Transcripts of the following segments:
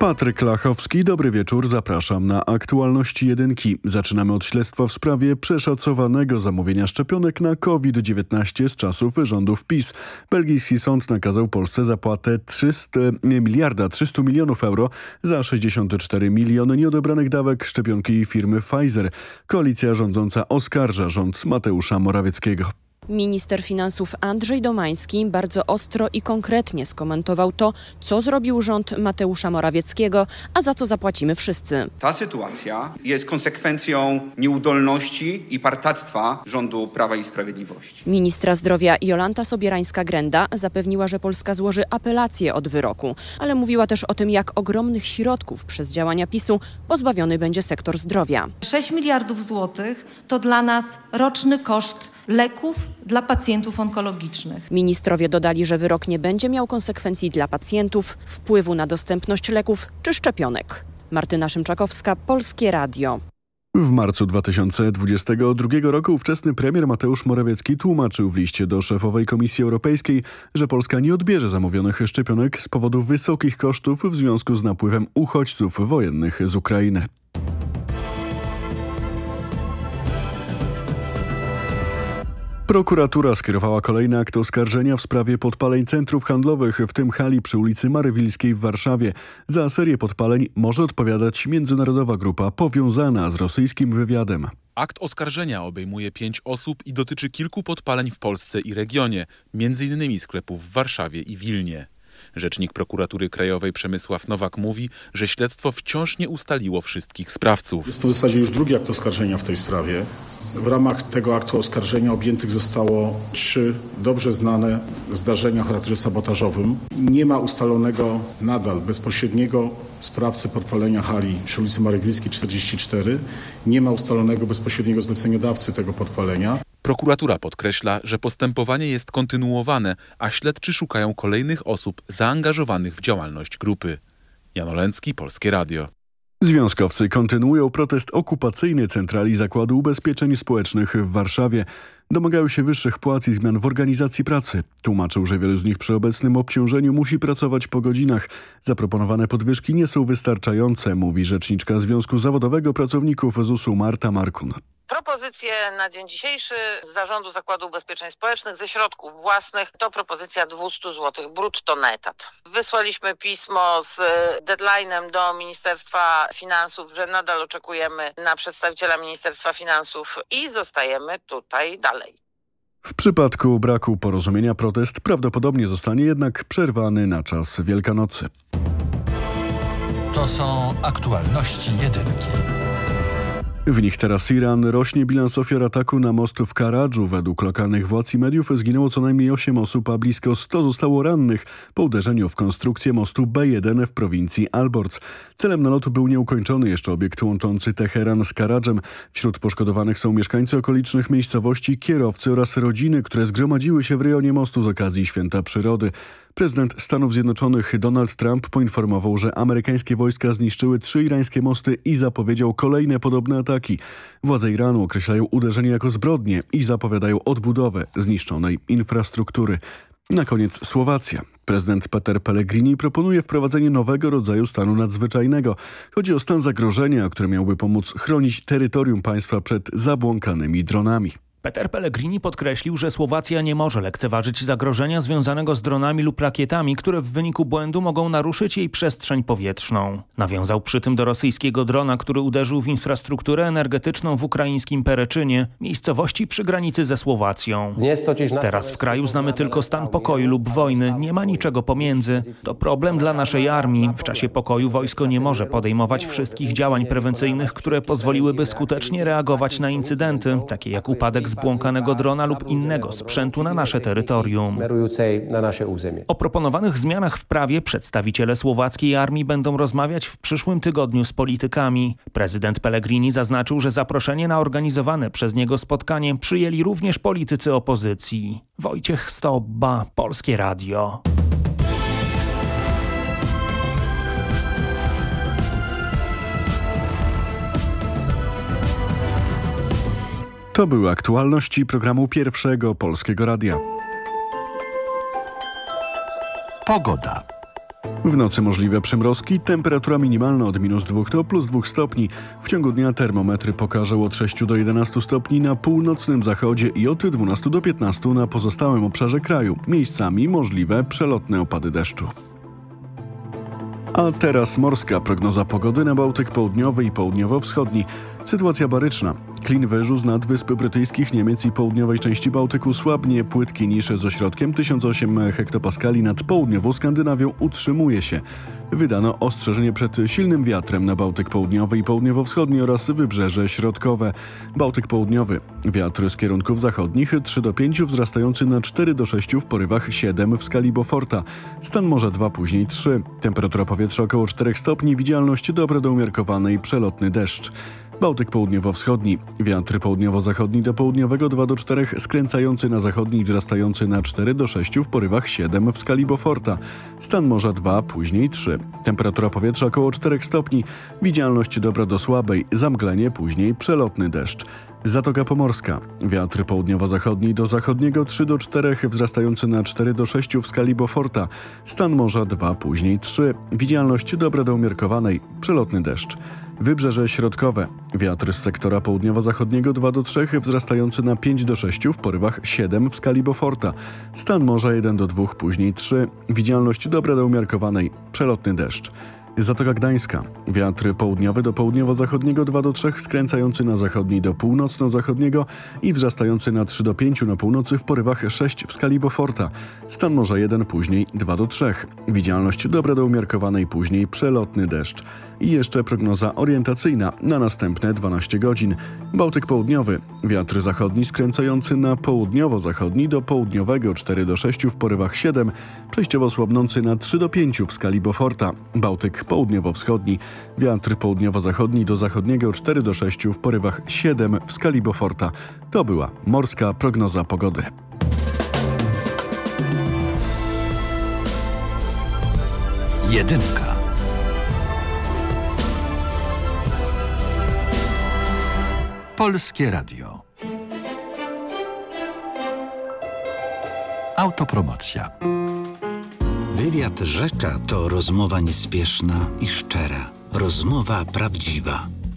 Patryk Lachowski, dobry wieczór, zapraszam na aktualności jedynki. Zaczynamy od śledztwa w sprawie przeszacowanego zamówienia szczepionek na COVID-19 z czasów rządów PiS. Belgijski sąd nakazał Polsce zapłatę 300 miliarda 300 milionów euro za 64 miliony nieodebranych dawek szczepionki firmy Pfizer. Koalicja rządząca oskarża rząd Mateusza Morawieckiego. Minister finansów Andrzej Domański bardzo ostro i konkretnie skomentował to, co zrobił rząd Mateusza Morawieckiego, a za co zapłacimy wszyscy. Ta sytuacja jest konsekwencją nieudolności i partactwa rządu Prawa i Sprawiedliwości. Ministra zdrowia Jolanta Sobierańska-Grenda zapewniła, że Polska złoży apelację od wyroku, ale mówiła też o tym, jak ogromnych środków przez działania PiSu pozbawiony będzie sektor zdrowia. 6 miliardów złotych to dla nas roczny koszt leków dla pacjentów onkologicznych. Ministrowie dodali, że wyrok nie będzie miał konsekwencji dla pacjentów, wpływu na dostępność leków czy szczepionek. Martyna Szymczakowska, Polskie Radio. W marcu 2022 roku ówczesny premier Mateusz Morawiecki tłumaczył w liście do szefowej Komisji Europejskiej, że Polska nie odbierze zamówionych szczepionek z powodu wysokich kosztów w związku z napływem uchodźców wojennych z Ukrainy. Prokuratura skierowała kolejny akt oskarżenia w sprawie podpaleń centrów handlowych, w tym hali przy ulicy Marywilskiej w Warszawie. Za serię podpaleń może odpowiadać międzynarodowa grupa powiązana z rosyjskim wywiadem. Akt oskarżenia obejmuje pięć osób i dotyczy kilku podpaleń w Polsce i regionie, m.in. sklepów w Warszawie i Wilnie. Rzecznik prokuratury krajowej Przemysław Nowak mówi, że śledztwo wciąż nie ustaliło wszystkich sprawców. Jest to w zasadzie już drugi akt oskarżenia w tej sprawie. W ramach tego aktu oskarżenia objętych zostało trzy dobrze znane zdarzenia o charakterze sabotażowym. Nie ma ustalonego nadal bezpośredniego sprawcy podpalenia hali przy ulicy Marywilskiej 44. Nie ma ustalonego bezpośredniego zleceniodawcy tego podpalenia. Prokuratura podkreśla, że postępowanie jest kontynuowane, a śledczy szukają kolejnych osób zaangażowanych w działalność grupy. Jan Olencki, Polskie Radio. Związkowcy kontynuują protest okupacyjny centrali Zakładu Ubezpieczeń Społecznych w Warszawie. Domagają się wyższych płac i zmian w organizacji pracy. Tłumaczył, że wielu z nich przy obecnym obciążeniu musi pracować po godzinach. Zaproponowane podwyżki nie są wystarczające, mówi rzeczniczka Związku Zawodowego Pracowników ZUS-u Marta Markun. Propozycje na dzień dzisiejszy z Zarządu Zakładu Ubezpieczeń Społecznych ze środków własnych to propozycja 200 zł brutto na etat. Wysłaliśmy pismo z deadline'em do Ministerstwa Finansów, że nadal oczekujemy na przedstawiciela Ministerstwa Finansów i zostajemy tutaj dalej. W przypadku braku porozumienia protest prawdopodobnie zostanie jednak przerwany na czas Wielkanocy. To są aktualności jedynki. W nich teraz Iran rośnie bilans ofiar ataku na most w Karadżu. Według lokalnych władz i mediów zginęło co najmniej 8 osób, a blisko 100 zostało rannych po uderzeniu w konstrukcję mostu B1 w prowincji Alborz. Celem nalotu był nieukończony jeszcze obiekt łączący Teheran z Karadżem. Wśród poszkodowanych są mieszkańcy okolicznych miejscowości, kierowcy oraz rodziny, które zgromadziły się w rejonie mostu z okazji Święta Przyrody. Prezydent Stanów Zjednoczonych Donald Trump poinformował, że amerykańskie wojska zniszczyły trzy irańskie mosty i zapowiedział kolejne podobne ataki. Władze Iranu określają uderzenie jako zbrodnie i zapowiadają odbudowę zniszczonej infrastruktury. Na koniec Słowacja. Prezydent Peter Pellegrini proponuje wprowadzenie nowego rodzaju stanu nadzwyczajnego. Chodzi o stan zagrożenia, który miałby pomóc chronić terytorium państwa przed zabłąkanymi dronami. Peter Pellegrini podkreślił, że Słowacja nie może lekceważyć zagrożenia związanego z dronami lub rakietami, które w wyniku błędu mogą naruszyć jej przestrzeń powietrzną. Nawiązał przy tym do rosyjskiego drona, który uderzył w infrastrukturę energetyczną w ukraińskim Pereczynie, miejscowości przy granicy ze Słowacją. Teraz w kraju znamy tylko stan pokoju lub wojny, nie ma niczego pomiędzy. To problem dla naszej armii. W czasie pokoju wojsko nie może podejmować wszystkich działań prewencyjnych, które pozwoliłyby skutecznie reagować na incydenty, takie jak upadek zbłąkanego drona lub innego sprzętu na nasze terytorium. O proponowanych zmianach w prawie przedstawiciele słowackiej armii będą rozmawiać w przyszłym tygodniu z politykami. Prezydent Pellegrini zaznaczył, że zaproszenie na organizowane przez niego spotkanie przyjęli również politycy opozycji. Wojciech Stobba, Polskie Radio. To były aktualności programu Pierwszego Polskiego Radia. Pogoda. W nocy możliwe przymrozki, temperatura minimalna od minus 2 do plus 2 stopni. W ciągu dnia termometry pokażą od 6 do 11 stopni na północnym zachodzie i od 12 do 15 na pozostałym obszarze kraju. Miejscami możliwe przelotne opady deszczu. A teraz morska prognoza pogody na Bałtyk Południowy i Południowo-Wschodni. Sytuacja baryczna. Klin wyżu z nad Wysp Brytyjskich, Niemiec i południowej części Bałtyku słabnie. Płytki nisze z ośrodkiem 1008 hektopaskali nad południową Skandynawią utrzymuje się. Wydano ostrzeżenie przed silnym wiatrem na Bałtyk Południowy i Południowo-Wschodni oraz Wybrzeże Środkowe. Bałtyk Południowy. Wiatr z kierunków zachodnich 3 do 5 wzrastający na 4 do 6 w porywach 7 w skali Beauforta. Stan morza 2, później 3. Temperatura powietrza około 4 stopni, widzialność dobra do umiarkowanej, przelotny deszcz. Bałtyk południowo-wschodni. Wiatr południowo-zachodni do południowego 2 do 4, skręcający na zachodni i wzrastający na 4 do 6 w porywach 7 w skali Beauforta. Stan morza 2, później 3. Temperatura powietrza około 4 stopni. Widzialność dobra do słabej, zamglenie, później przelotny deszcz. Zatoka Pomorska. Wiatr południowo-zachodni do zachodniego 3 do 4, wzrastający na 4 do 6 w skali Beauforta. Stan morza 2, później 3. Widzialność dobra do umiarkowanej, przelotny deszcz. Wybrzeże Środkowe. Wiatr z sektora południowo-zachodniego 2 do 3, wzrastający na 5 do 6 w porywach 7 w skali Beauforta. Stan morza 1 do 2, później 3. Widzialność dobra do umiarkowanej, przelotny deszcz. Zatoka Gdańska. Wiatr południowy do południowo-zachodniego 2 do 3, skręcający na zachodni do północno-zachodniego i wzrastający na 3 do 5 na północy w porywach 6 w skali Beauforta. Stan morza 1, później 2 do 3. Widzialność dobra do umiarkowanej, później przelotny deszcz. I jeszcze prognoza orientacyjna na następne 12 godzin. Bałtyk południowy. Wiatr zachodni skręcający na południowo-zachodni do południowego 4 do 6 w porywach 7, przejściowo słabnący na 3 do 5 w skali Beauforta. Bałtyk południowo-wschodni. Wiatr południowo-zachodni do zachodniego 4 do 6 w porywach 7 w skali Beauforta. To była morska prognoza pogody. Jedynka. Polskie Radio. Autopromocja. Wywiad Rzecza to rozmowa niespieszna i szczera. Rozmowa prawdziwa.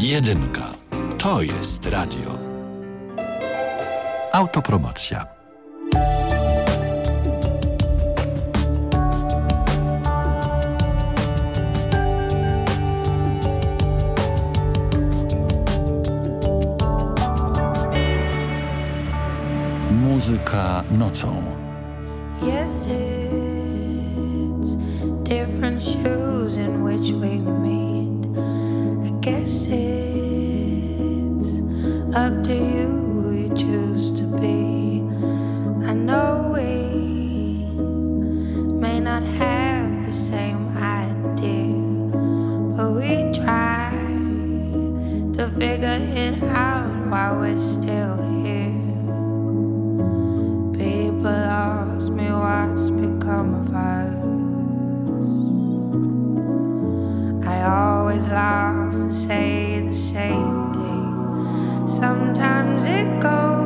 Jedynka. To jest radio. Autopromocja. Muzyka nocą. It goes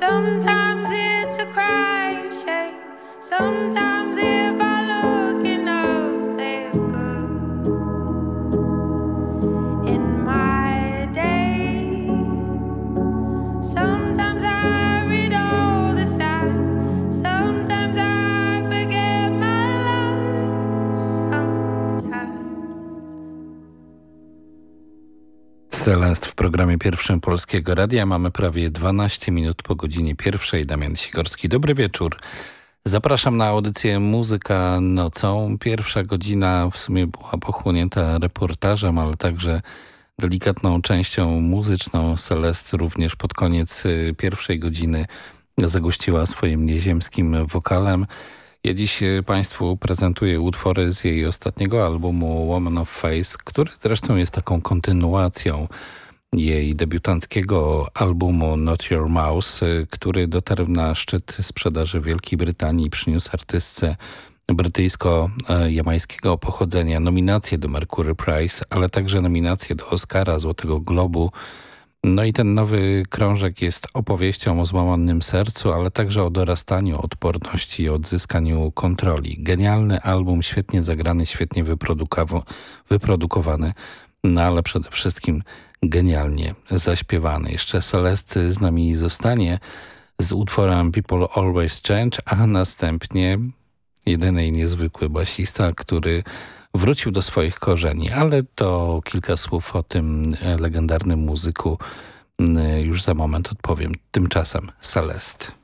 Sometimes it's a crying shame. Sometimes if I look enough, there's good in my day. Sometimes I read all the signs. Sometimes I forget my lines. Sometimes. Celest w programie pierwszym Polskiego Radia. Mamy prawie 12 minut po godzinie pierwszej. Damian Sikorski, dobry wieczór. Zapraszam na audycję Muzyka Nocą. Pierwsza godzina w sumie była pochłonięta reportażem, ale także delikatną częścią muzyczną. Celest również pod koniec y, pierwszej godziny zagościła swoim nieziemskim wokalem. Ja dziś y, Państwu prezentuję utwory z jej ostatniego albumu Woman of Face, który zresztą jest taką kontynuacją jej debiutanckiego albumu Not Your Mouse, y, który dotarł na szczyt sprzedaży w Wielkiej Brytanii i przyniósł artystce brytyjsko-jamańskiego pochodzenia nominacje do Mercury Prize, ale także nominacje do Oscara, Złotego Globu. No i ten nowy krążek jest opowieścią o złamanym sercu, ale także o dorastaniu, odporności i odzyskaniu kontroli. Genialny album, świetnie zagrany, świetnie wyprodukowany, no ale przede wszystkim genialnie zaśpiewany. Jeszcze Celesty z nami zostanie z utworem People Always Change, a następnie jedyny i niezwykły basista, który wrócił do swoich korzeni, ale to kilka słów o tym legendarnym muzyku już za moment odpowiem. Tymczasem Celest.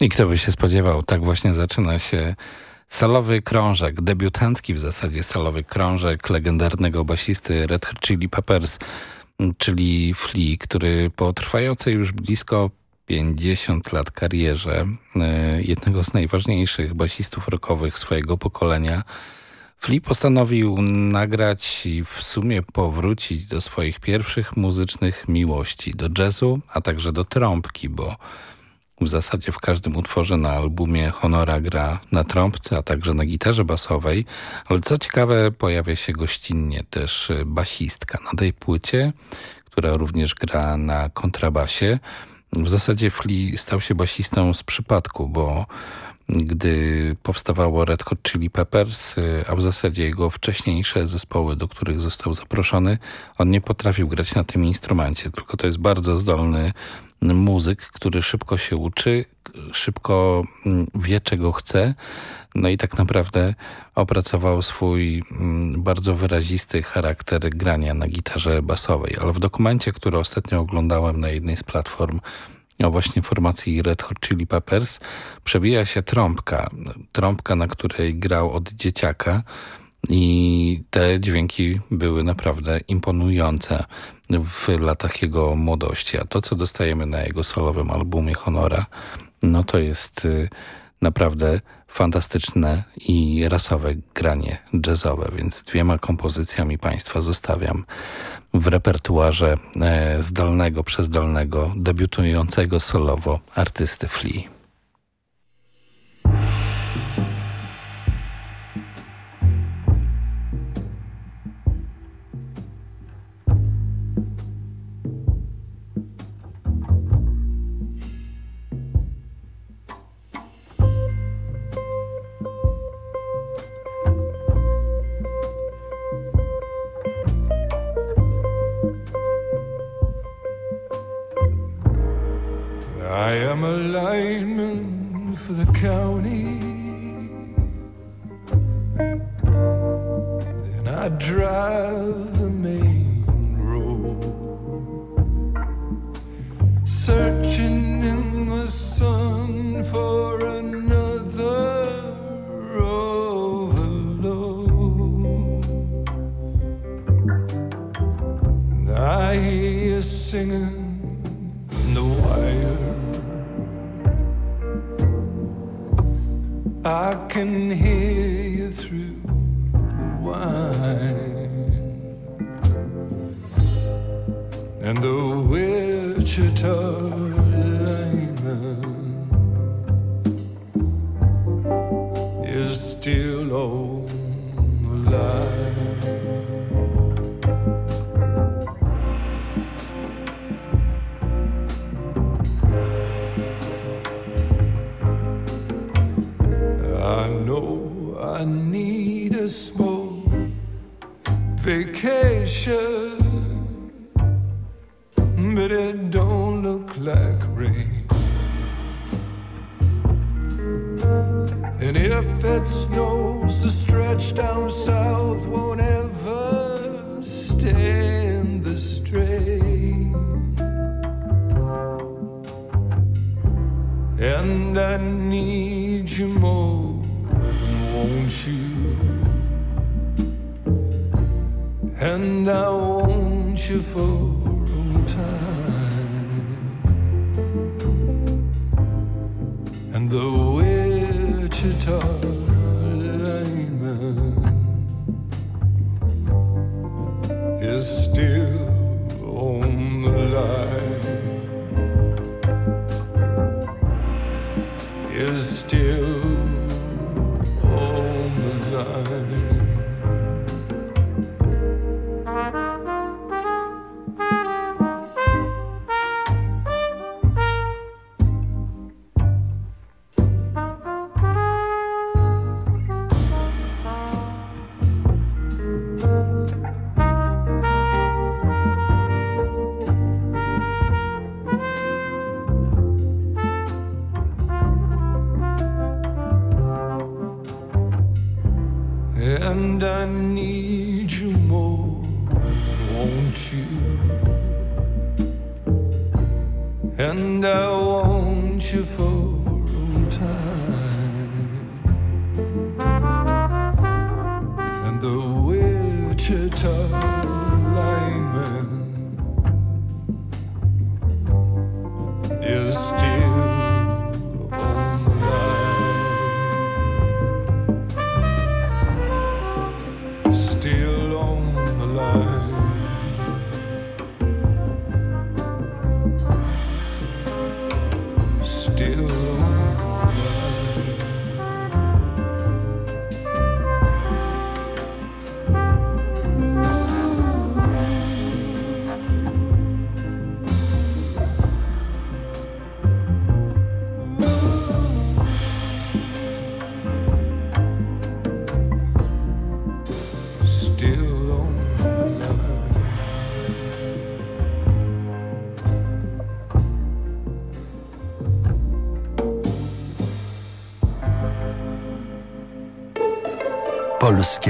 I kto by się spodziewał, tak właśnie zaczyna się solowy krążek, debiutancki w zasadzie solowy krążek legendarnego basisty Red Hot Chili Peppers, czyli Flea, który po trwającej już blisko 50 lat karierze e, jednego z najważniejszych basistów rockowych swojego pokolenia, Flea postanowił nagrać i w sumie powrócić do swoich pierwszych muzycznych miłości, do jazzu, a także do trąbki, bo w zasadzie w każdym utworze na albumie Honora gra na trąbce, a także na gitarze basowej, ale co ciekawe pojawia się gościnnie też basistka na tej płycie, która również gra na kontrabasie. W zasadzie Flea stał się basistą z przypadku, bo gdy powstawało Red Hot Chili Peppers, a w zasadzie jego wcześniejsze zespoły, do których został zaproszony, on nie potrafił grać na tym instrumencie, tylko to jest bardzo zdolny muzyk, który szybko się uczy, szybko wie czego chce, no i tak naprawdę opracował swój bardzo wyrazisty charakter grania na gitarze basowej, ale w dokumencie, który ostatnio oglądałem na jednej z platform o właśnie formacji Red Hot Chili Peppers, przebija się trąbka. Trąbka, na której grał od dzieciaka i te dźwięki były naprawdę imponujące w latach jego młodości. A to, co dostajemy na jego solowym albumie Honora, no to jest naprawdę fantastyczne i rasowe granie jazzowe, więc dwiema kompozycjami Państwa zostawiam w repertuarze e, zdolnego, przezdolnego, debiutującego solowo artysty Flea. and I need you more than won't you, and I want you for.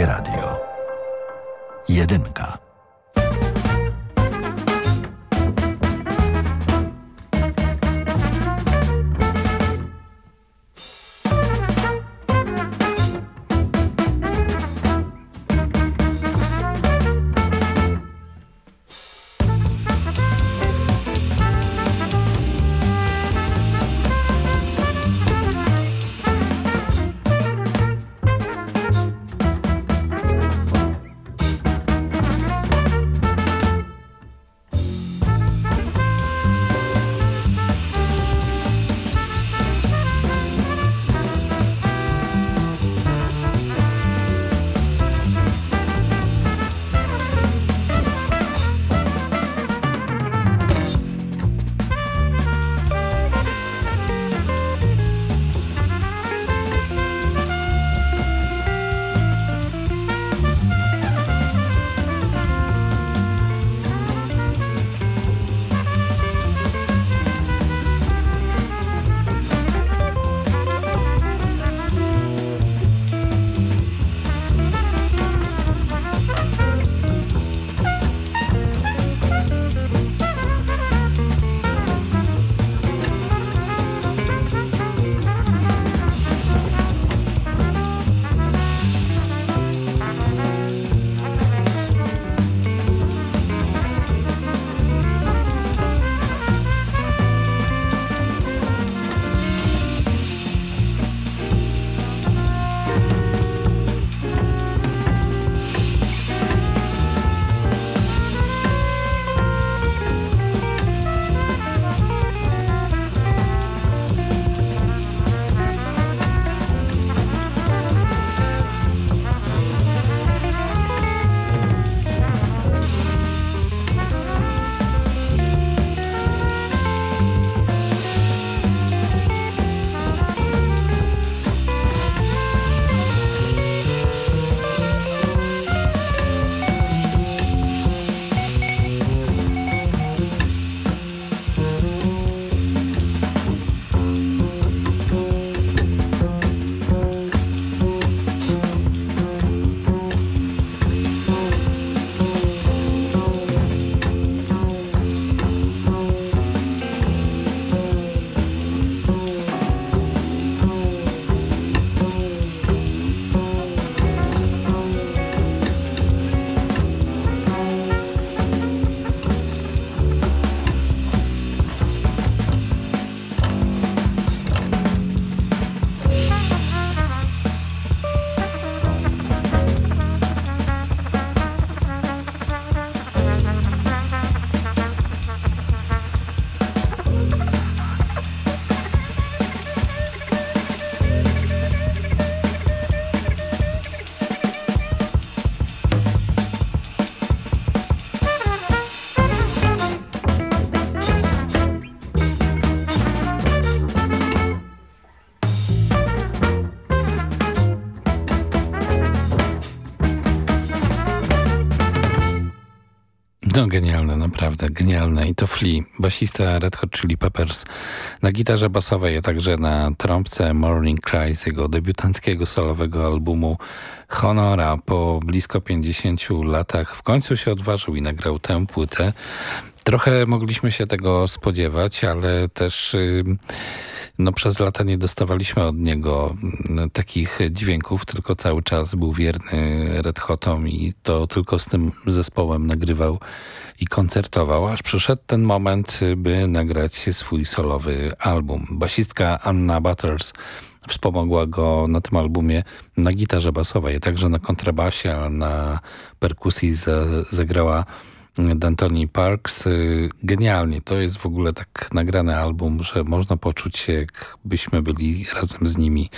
Radyo genialne. I to Flea, basista Red Hot Chili Peppers. Na gitarze basowej, a także na trąbce Morning Cry z jego debiutanckiego solowego albumu Honora. Po blisko 50 latach w końcu się odważył i nagrał tę płytę. Trochę mogliśmy się tego spodziewać, ale też... Yy, no przez lata nie dostawaliśmy od niego mm, takich dźwięków, tylko cały czas był wierny Red Hotom i to tylko z tym zespołem nagrywał i koncertował, aż przyszedł ten moment, by nagrać swój solowy album. Basistka Anna Butters wspomogła go na tym albumie na gitarze basowej, także na kontrabasie, a na perkusji zagrała D'Antoni Parks. Y, genialnie. To jest w ogóle tak nagrany album, że można poczuć jakbyśmy byli razem z nimi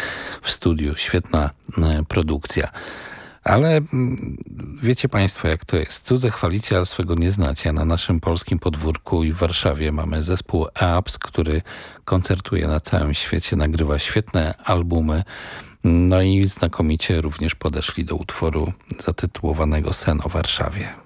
w studiu. Świetna y, produkcja. Ale mm, wiecie Państwo, jak to jest. Cudze chwalicie, ale swego nie znacie. Na naszym polskim podwórku i w Warszawie mamy zespół EAPS, który koncertuje na całym świecie, nagrywa świetne albumy. No i znakomicie również podeszli do utworu zatytułowanego Sen o Warszawie.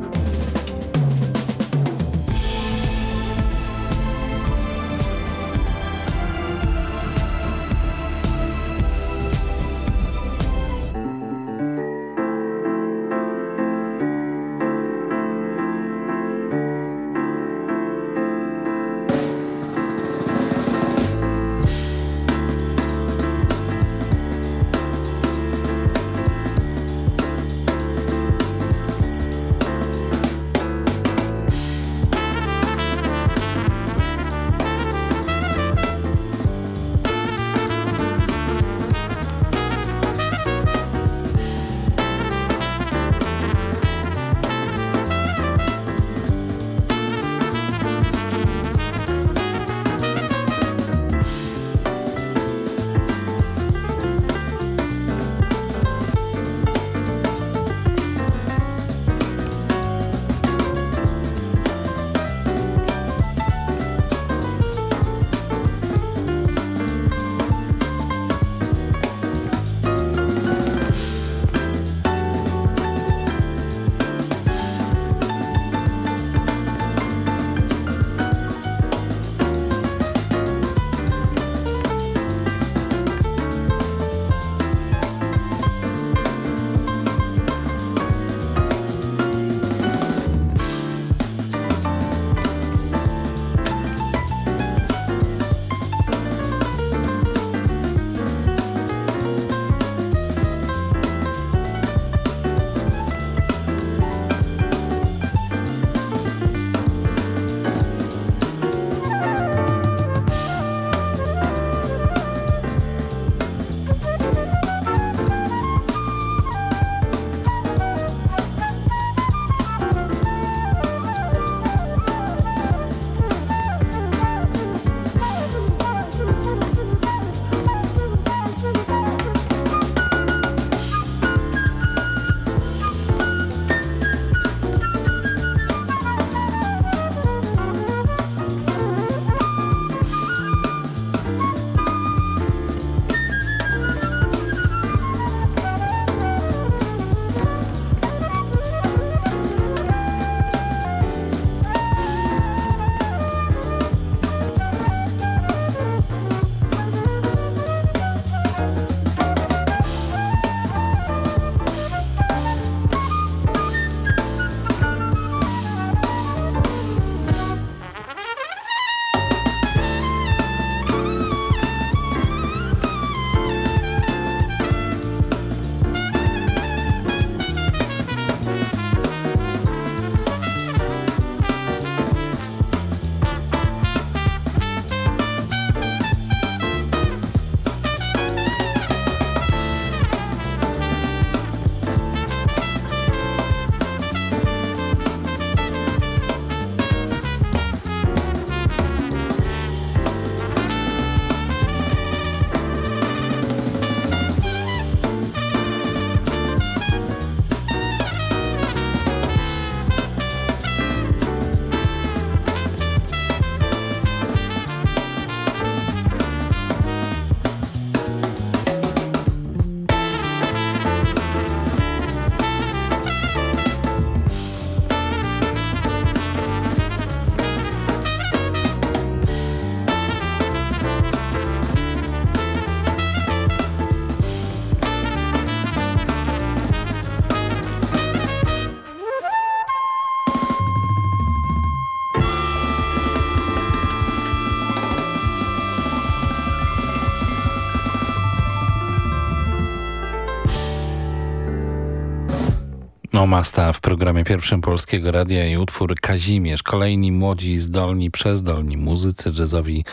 Masta w programie pierwszym Polskiego Radia i utwór Kazimierz. Kolejni młodzi, zdolni, przezdolni muzycy jazzowi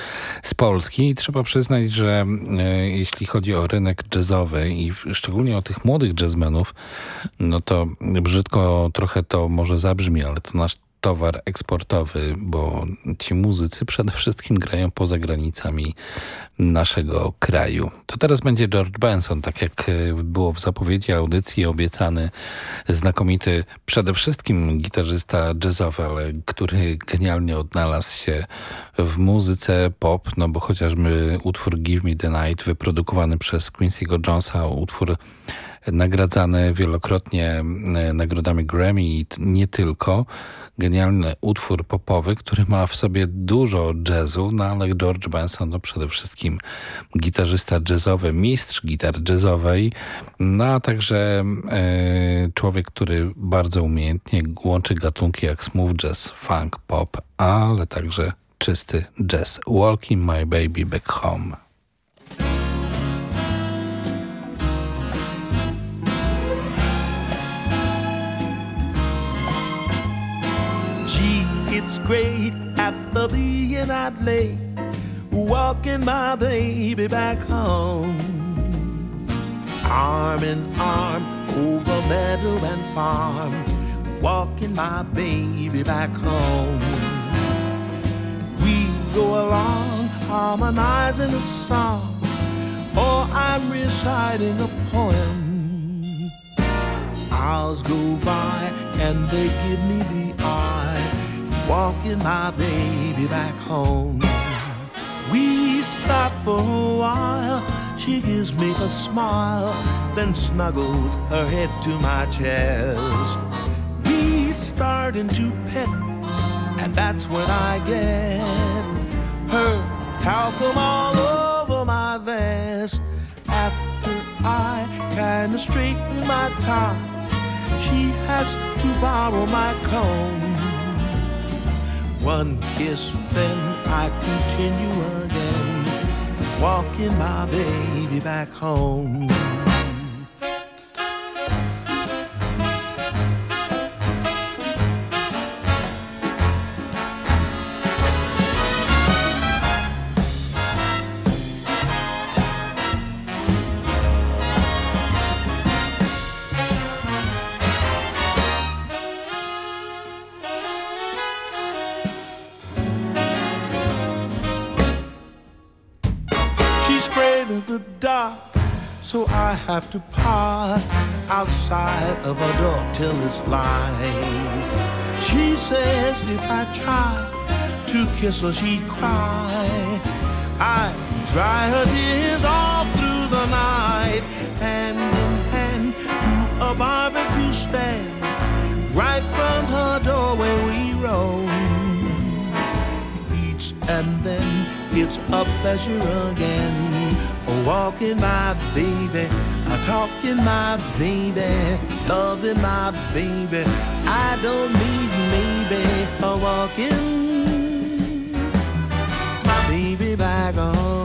z Polski. I trzeba przyznać, że e, jeśli chodzi o rynek jazzowy i szczególnie o tych młodych jazzmenów, no to brzydko trochę to może zabrzmi, ale to nasz towar eksportowy, bo ci muzycy przede wszystkim grają poza granicami naszego kraju. To teraz będzie George Benson, tak jak e, było w zapowiedzi audycji obiecany znakomity przede wszystkim gitarzysta jazzowy, ale który genialnie odnalazł się w muzyce pop, no bo chociażby utwór Give Me The Night wyprodukowany przez Quincy'ego Jonesa, utwór nagradzany wielokrotnie e, nagrodami Grammy i nie tylko. Genialny utwór popowy, który ma w sobie dużo jazzu, no ale George Benson to przede wszystkim gitarzysta jazzowy, mistrz gitar jazzowej, no a także e, człowiek, który bardzo umiejętnie łączy gatunki jak smooth jazz, funk, pop, ale także czysty jazz. Walking my baby back home. It's great after being out late, walking my baby back home. Arm in arm over meadow and farm, walking my baby back home. We go along harmonizing a song, or I'm reciting a poem. Hours go by and they give me the eye, walking my baby back home. We stop for a while, she gives me a smile, then snuggles her head to my chest. We start into pet, and that's when I get her talcum all over my vest. After I kinda straighten my tie, she has to borrow my comb. One kiss, then I continue again, walking my baby back home. Have to park outside of her door till it's light. She says if I try to kiss her, she'd cry. I dry her tears all through the night, hand in hand to a barbecue stand. Right from her doorway we roam. Each and then it's a pleasure again. Walking my baby, a talking my baby, loving my baby. I don't need maybe a walking my baby back home.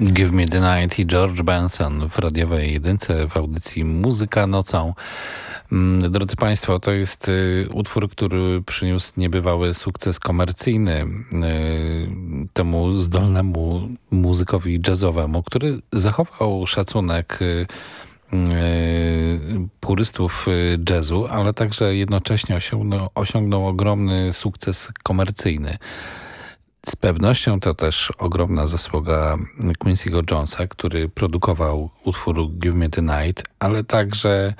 Give Me The Night i George Benson w radiowej jedynce w audycji Muzyka Nocą. Mm, Drodzy Państwo, to jest y, utwór, który przyniósł niebywały sukces komercyjny y, temu zdolnemu muzykowi jazzowemu, który zachował szacunek y, purystów jazzu, ale także jednocześnie osiągnął, osiągnął ogromny sukces komercyjny. Z pewnością to też ogromna zasługa Quincy'ego Jonesa, który produkował utwór Give Me The Night, ale także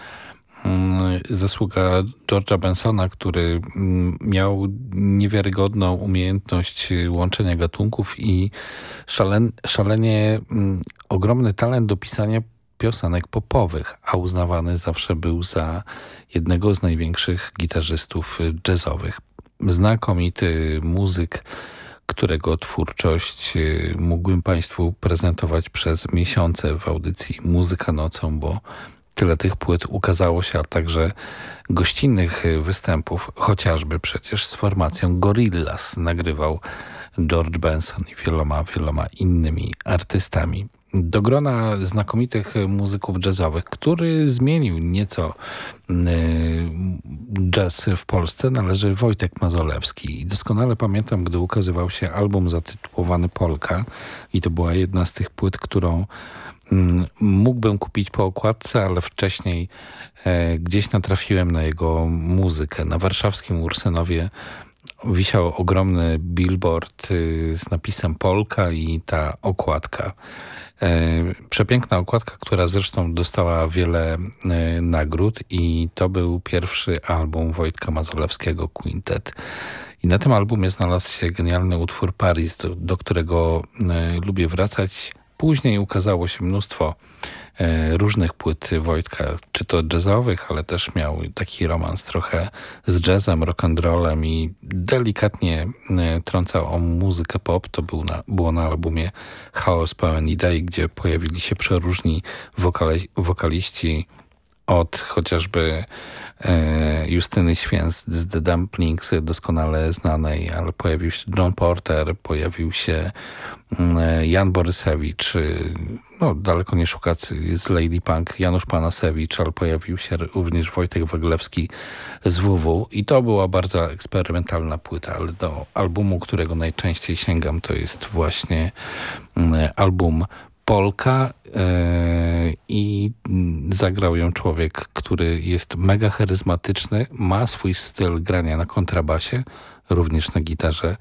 mm, zasługa George'a Bensona, który mm, miał niewiarygodną umiejętność łączenia gatunków i szalen, szalenie mm, ogromny talent do pisania piosenek popowych, a uznawany zawsze był za jednego z największych gitarzystów jazzowych. Znakomity muzyk, którego twórczość y, mógłbym Państwu prezentować przez miesiące w audycji Muzyka Nocą, bo tyle tych płyt ukazało się, a także gościnnych y, występów, chociażby przecież z formacją Gorillaz nagrywał George Benson i wieloma, wieloma innymi artystami. Do grona znakomitych muzyków jazzowych, który zmienił nieco y, jazz w Polsce, należy Wojtek Mazolewski. I doskonale pamiętam, gdy ukazywał się album zatytułowany Polka i to była jedna z tych płyt, którą mm, mógłbym kupić po okładce, ale wcześniej e, gdzieś natrafiłem na jego muzykę. Na warszawskim Ursynowie wisiał ogromny billboard y, z napisem Polka i ta okładka. E, Przepiękna okładka, która zresztą dostała wiele e, nagród i to był pierwszy album Wojtka Mazolewskiego Quintet. I na tym albumie znalazł się genialny utwór Paris, do, do którego e, lubię wracać Później ukazało się mnóstwo różnych płyt Wojtka, czy to jazzowych, ale też miał taki romans trochę z jazzem, rock'n'rollem i delikatnie e, trącał o muzykę pop. To był na, było na albumie Chaos Pełen Idei, gdzie pojawili się przeróżni wokali, wokaliści od chociażby e, Justyny Święc z The Dumplings, doskonale znanej, ale pojawił się John Porter, pojawił się mm, Jan Borysewicz, y, no daleko nie szukać z Lady Punk, Janusz Panasewicz, ale pojawił się również Wojtek Waglewski z WW i to była bardzo eksperymentalna płyta, ale do albumu, którego najczęściej sięgam, to jest właśnie mm, album Polka e, i zagrał ją człowiek, który jest mega charyzmatyczny, ma swój styl grania na kontrabasie, również na gitarze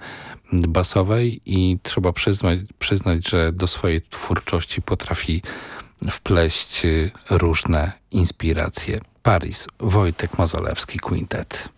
basowej i trzeba przyznać, przyznać, że do swojej twórczości potrafi wpleść różne inspiracje. Paris, Wojtek Mazolewski, Quintet.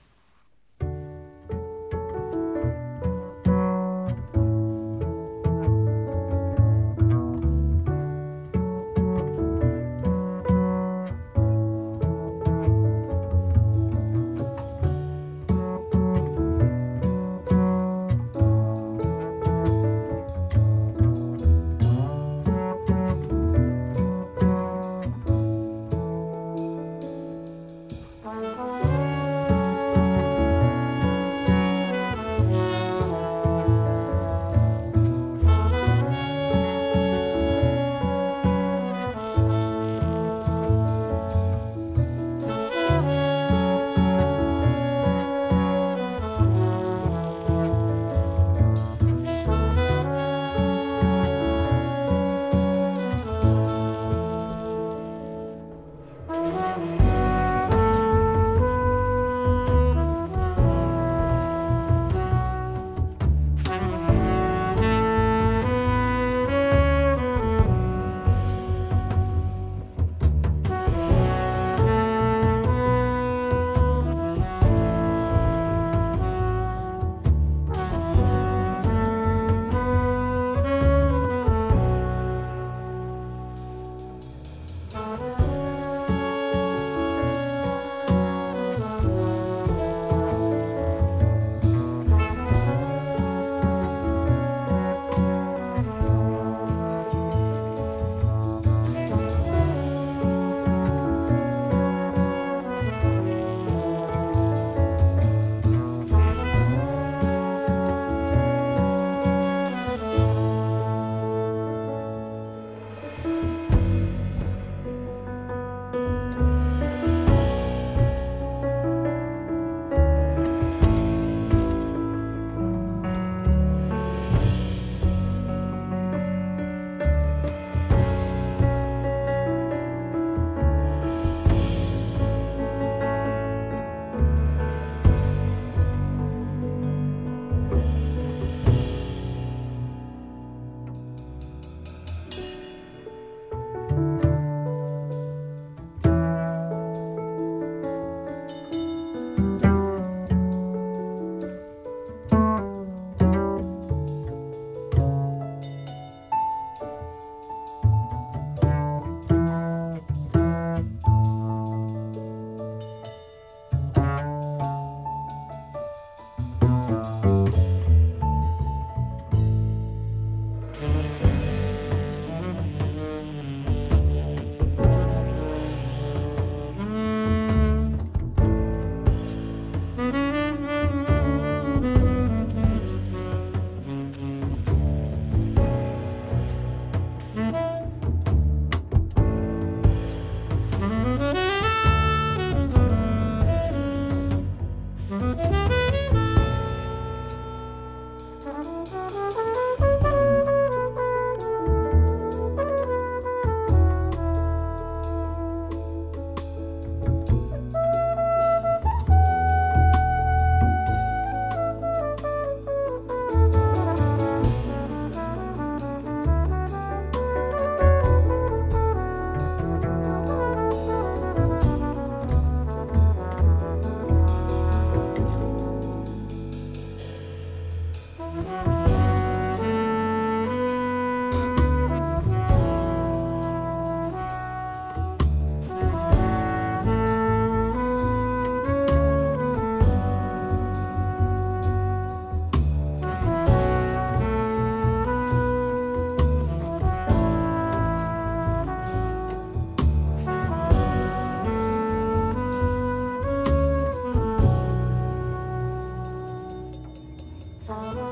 Oh.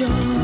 your